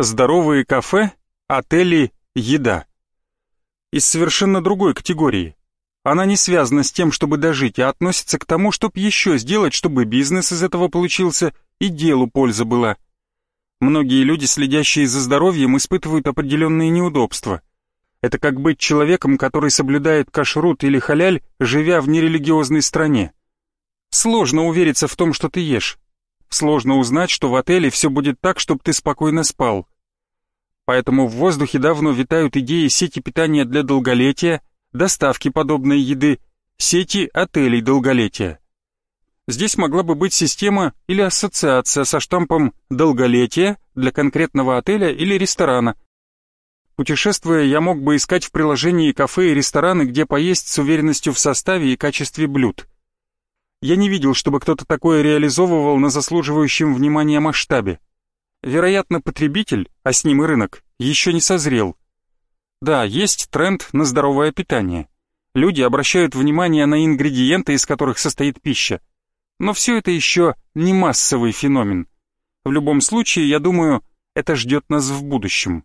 Здоровые кафе, отели, еда. Из совершенно другой категории. Она не связана с тем, чтобы дожить, а относится к тому, чтобы еще сделать, чтобы бизнес из этого получился и делу польза была. Многие люди, следящие за здоровьем, испытывают определенные неудобства. Это как быть человеком, который соблюдает кашрут или халяль, живя в нерелигиозной стране. Сложно увериться в том, что ты ешь. Сложно узнать, что в отеле все будет так, чтобы ты спокойно спал. Поэтому в воздухе давно витают идеи сети питания для долголетия, доставки подобной еды, сети отелей долголетия. Здесь могла бы быть система или ассоциация со штампом «долголетие» для конкретного отеля или ресторана. Путешествуя, я мог бы искать в приложении кафе и рестораны, где поесть с уверенностью в составе и качестве блюд. Я не видел, чтобы кто-то такое реализовывал на заслуживающем внимания масштабе. Вероятно, потребитель, а с ним и рынок, еще не созрел. Да, есть тренд на здоровое питание. Люди обращают внимание на ингредиенты, из которых состоит пища. Но все это еще не массовый феномен. В любом случае, я думаю, это ждет нас в будущем.